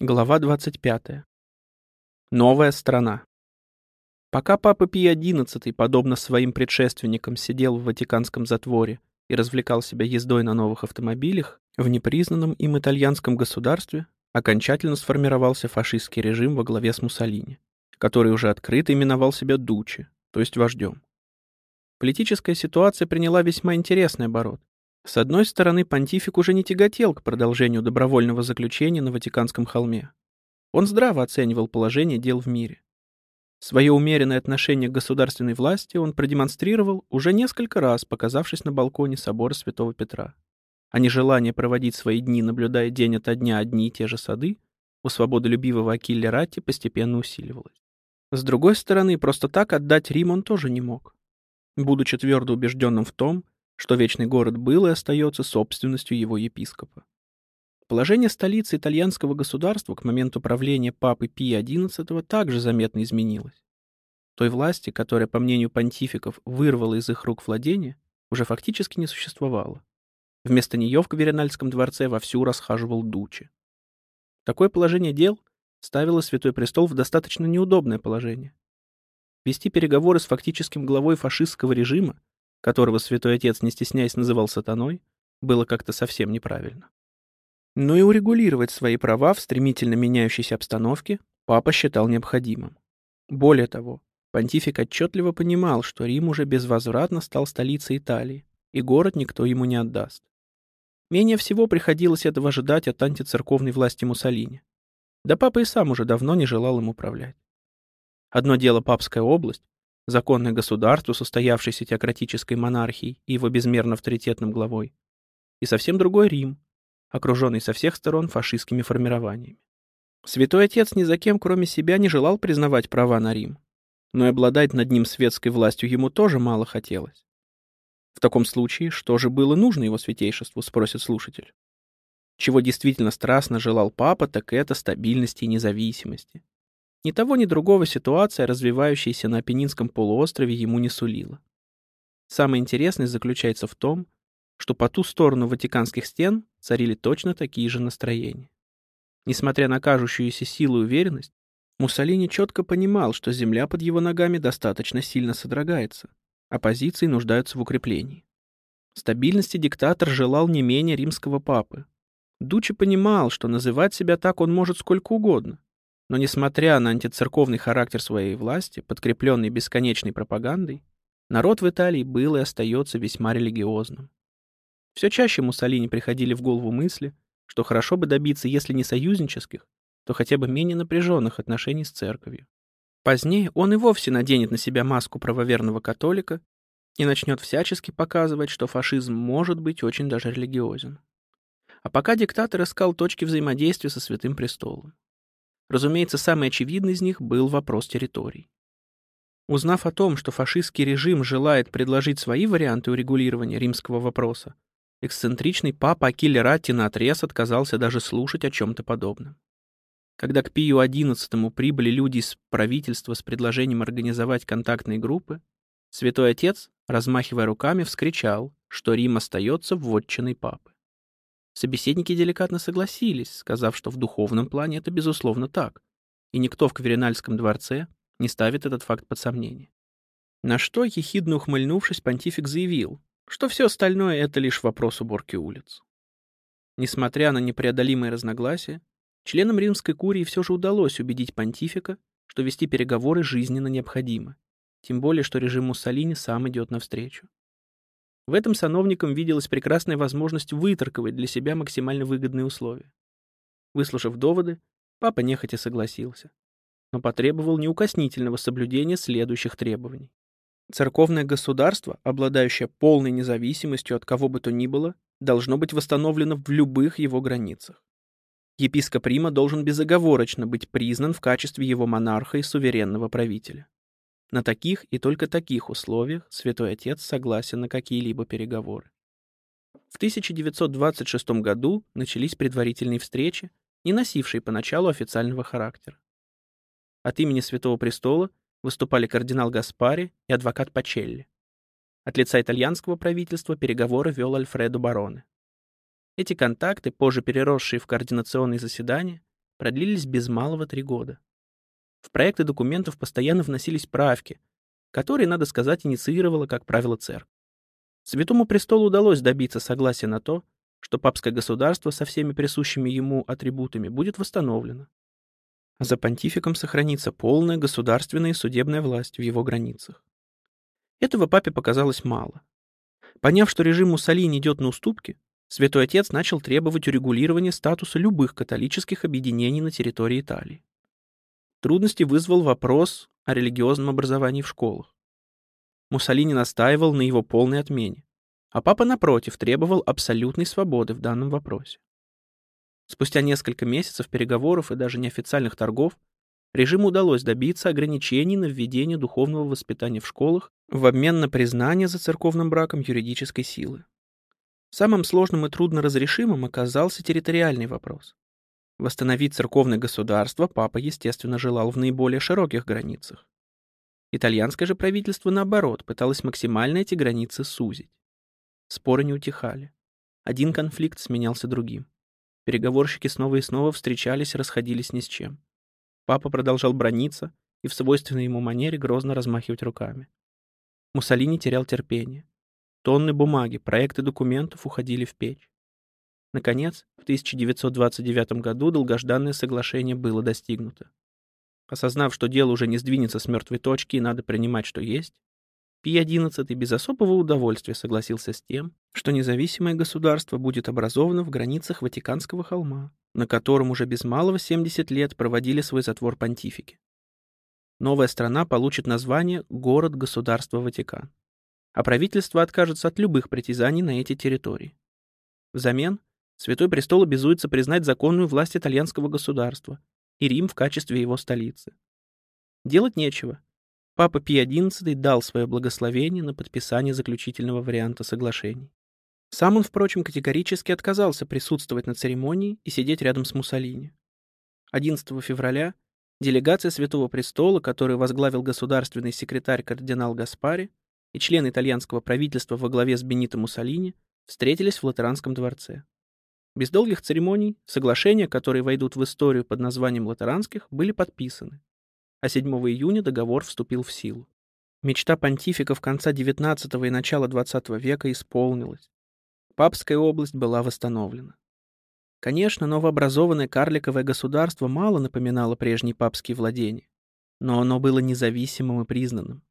Глава 25. Новая страна. Пока папа Пий XI, подобно своим предшественникам, сидел в Ватиканском затворе и развлекал себя ездой на новых автомобилях, в непризнанном им итальянском государстве окончательно сформировался фашистский режим во главе с Муссолини, который уже открыто именовал себя Дучи, то есть вождем. Политическая ситуация приняла весьма интересный оборот. С одной стороны, понтифик уже не тяготел к продолжению добровольного заключения на Ватиканском холме. Он здраво оценивал положение дел в мире. Свое умеренное отношение к государственной власти он продемонстрировал уже несколько раз, показавшись на балконе собора Святого Петра. А нежелание проводить свои дни, наблюдая день ото дня одни и те же сады, у свободолюбивого Акилля Ратти постепенно усиливалось. С другой стороны, просто так отдать Рим он тоже не мог. Будучи твердо убежденным в том, что Вечный город был и остается собственностью его епископа. Положение столицы итальянского государства к моменту правления папы Пия XI также заметно изменилось. Той власти, которая, по мнению понтификов, вырвала из их рук владение, уже фактически не существовало. Вместо нее в Каверинальском дворце вовсю расхаживал Дучи. Такое положение дел ставило Святой Престол в достаточно неудобное положение. Вести переговоры с фактическим главой фашистского режима которого святой отец, не стесняясь, называл сатаной, было как-то совсем неправильно. Но и урегулировать свои права в стремительно меняющейся обстановке папа считал необходимым. Более того, понтифик отчетливо понимал, что Рим уже безвозвратно стал столицей Италии, и город никто ему не отдаст. Менее всего приходилось этого ожидать от антицерковной власти Муссолини. Да папа и сам уже давно не желал им управлять. Одно дело папская область, законное государство, состоявшееся теократической монархией и его безмерно авторитетным главой, и совсем другой Рим, окруженный со всех сторон фашистскими формированиями. Святой Отец ни за кем, кроме себя, не желал признавать права на Рим, но и обладать над ним светской властью ему тоже мало хотелось. В таком случае, что же было нужно его святейшеству, спросит слушатель. Чего действительно страстно желал папа, так это стабильности и независимости. Ни того, ни другого ситуация, развивающаяся на Апеннинском полуострове, ему не сулила. Самое интересное заключается в том, что по ту сторону Ватиканских стен царили точно такие же настроения. Несмотря на кажущуюся силу и уверенность, Муссолини четко понимал, что земля под его ногами достаточно сильно содрогается, а позиции нуждаются в укреплении. Стабильности диктатор желал не менее римского папы. Дучи понимал, что называть себя так он может сколько угодно, но несмотря на антицерковный характер своей власти, подкрепленный бесконечной пропагандой, народ в Италии был и остается весьма религиозным. Все чаще Муссолини приходили в голову мысли, что хорошо бы добиться, если не союзнических, то хотя бы менее напряженных отношений с церковью. Позднее он и вовсе наденет на себя маску правоверного католика и начнет всячески показывать, что фашизм может быть очень даже религиозен. А пока диктатор искал точки взаимодействия со Святым Престолом. Разумеется, самый очевидный из них был вопрос территорий. Узнав о том, что фашистский режим желает предложить свои варианты урегулирования римского вопроса, эксцентричный папа Акиле Ратти наотрез отказался даже слушать о чем-то подобном. Когда к Пию XI прибыли люди из правительства с предложением организовать контактные группы, Святой Отец, размахивая руками, вскричал, что Рим остается вотчиной папы. Собеседники деликатно согласились, сказав, что в духовном плане это безусловно так, и никто в Каверинальском дворце не ставит этот факт под сомнение. На что, ехидно ухмыльнувшись, понтифик заявил, что все остальное — это лишь вопрос уборки улиц. Несмотря на непреодолимые разногласия, членам римской курии все же удалось убедить понтифика, что вести переговоры жизненно необходимо, тем более, что режим Муссолини сам идет навстречу. В этом сановникам виделась прекрасная возможность выторговать для себя максимально выгодные условия. Выслушав доводы, папа нехотя согласился, но потребовал неукоснительного соблюдения следующих требований. Церковное государство, обладающее полной независимостью от кого бы то ни было, должно быть восстановлено в любых его границах. Епископ Рима должен безоговорочно быть признан в качестве его монарха и суверенного правителя. На таких и только таких условиях Святой Отец согласен на какие-либо переговоры. В 1926 году начались предварительные встречи, не носившие поначалу официального характера. От имени Святого Престола выступали кардинал Гаспари и адвокат Пачелли. От лица итальянского правительства переговоры вел Альфредо Бароне. Эти контакты, позже переросшие в координационные заседания, продлились без малого три года. В проекты документов постоянно вносились правки, которые, надо сказать, инициировала, как правило, церковь. Святому престолу удалось добиться согласия на то, что папское государство со всеми присущими ему атрибутами будет восстановлено. А за понтификом сохранится полная государственная и судебная власть в его границах. Этого папе показалось мало. Поняв, что режим Муссолини идет на уступки, Святой Отец начал требовать урегулирования статуса любых католических объединений на территории Италии. Трудности вызвал вопрос о религиозном образовании в школах. Муссолини настаивал на его полной отмене, а папа, напротив, требовал абсолютной свободы в данном вопросе. Спустя несколько месяцев переговоров и даже неофициальных торгов режиму удалось добиться ограничений на введение духовного воспитания в школах в обмен на признание за церковным браком юридической силы. Самым сложным и трудноразрешимым оказался территориальный вопрос. Восстановить церковное государство папа, естественно, желал в наиболее широких границах. Итальянское же правительство, наоборот, пыталось максимально эти границы сузить. Споры не утихали. Один конфликт сменялся другим. Переговорщики снова и снова встречались и расходились ни с чем. Папа продолжал брониться и в свойственной ему манере грозно размахивать руками. Муссолини терял терпение. Тонны бумаги, проекты документов уходили в печь. Наконец, в 1929 году долгожданное соглашение было достигнуто. Осознав, что дело уже не сдвинется с мертвой точки и надо принимать, что есть, Пий XI без особого удовольствия согласился с тем, что независимое государство будет образовано в границах Ватиканского холма, на котором уже без малого 70 лет проводили свой затвор понтифики. Новая страна получит название «Город-государство Ватикан» а правительство откажется от любых притязаний на эти территории. Взамен Святой Престол обязуется признать законную власть итальянского государства и Рим в качестве его столицы. Делать нечего. Папа Пий XI дал свое благословение на подписание заключительного варианта соглашений. Сам он, впрочем, категорически отказался присутствовать на церемонии и сидеть рядом с Муссолини. 11 февраля делегация Святого Престола, которую возглавил государственный секретарь кардинал Гаспари, и члены итальянского правительства во главе с Бенито Муссолини встретились в Латеранском дворце. Без долгих церемоний соглашения, которые войдут в историю под названием Латеранских, были подписаны, а 7 июня договор вступил в силу. Мечта понтификов конца XIX и начала XX века исполнилась. Папская область была восстановлена. Конечно, новообразованное карликовое государство мало напоминало прежние папские владения, но оно было независимым и признанным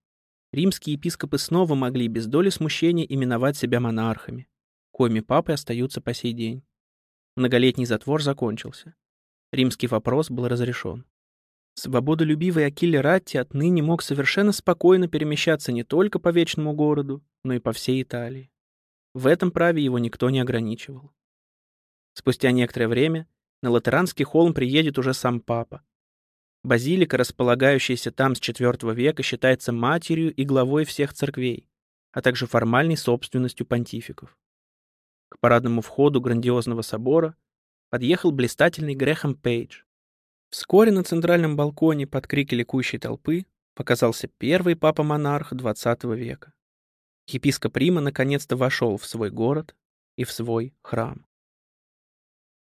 римские епископы снова могли без доли смущения именовать себя монархами, коими папы остаются по сей день. Многолетний затвор закончился. Римский вопрос был разрешен. Свободолюбивый Акиле Ратти отныне мог совершенно спокойно перемещаться не только по Вечному городу, но и по всей Италии. В этом праве его никто не ограничивал. Спустя некоторое время на Латеранский холм приедет уже сам папа, Базилика, располагающаяся там с IV века, считается матерью и главой всех церквей, а также формальной собственностью понтификов. К парадному входу грандиозного собора подъехал блистательный Грэхэм Пейдж. Вскоре на центральном балконе под крики ликующей толпы показался первый папа-монарх XX века. Епископ Рима наконец-то вошел в свой город и в свой храм.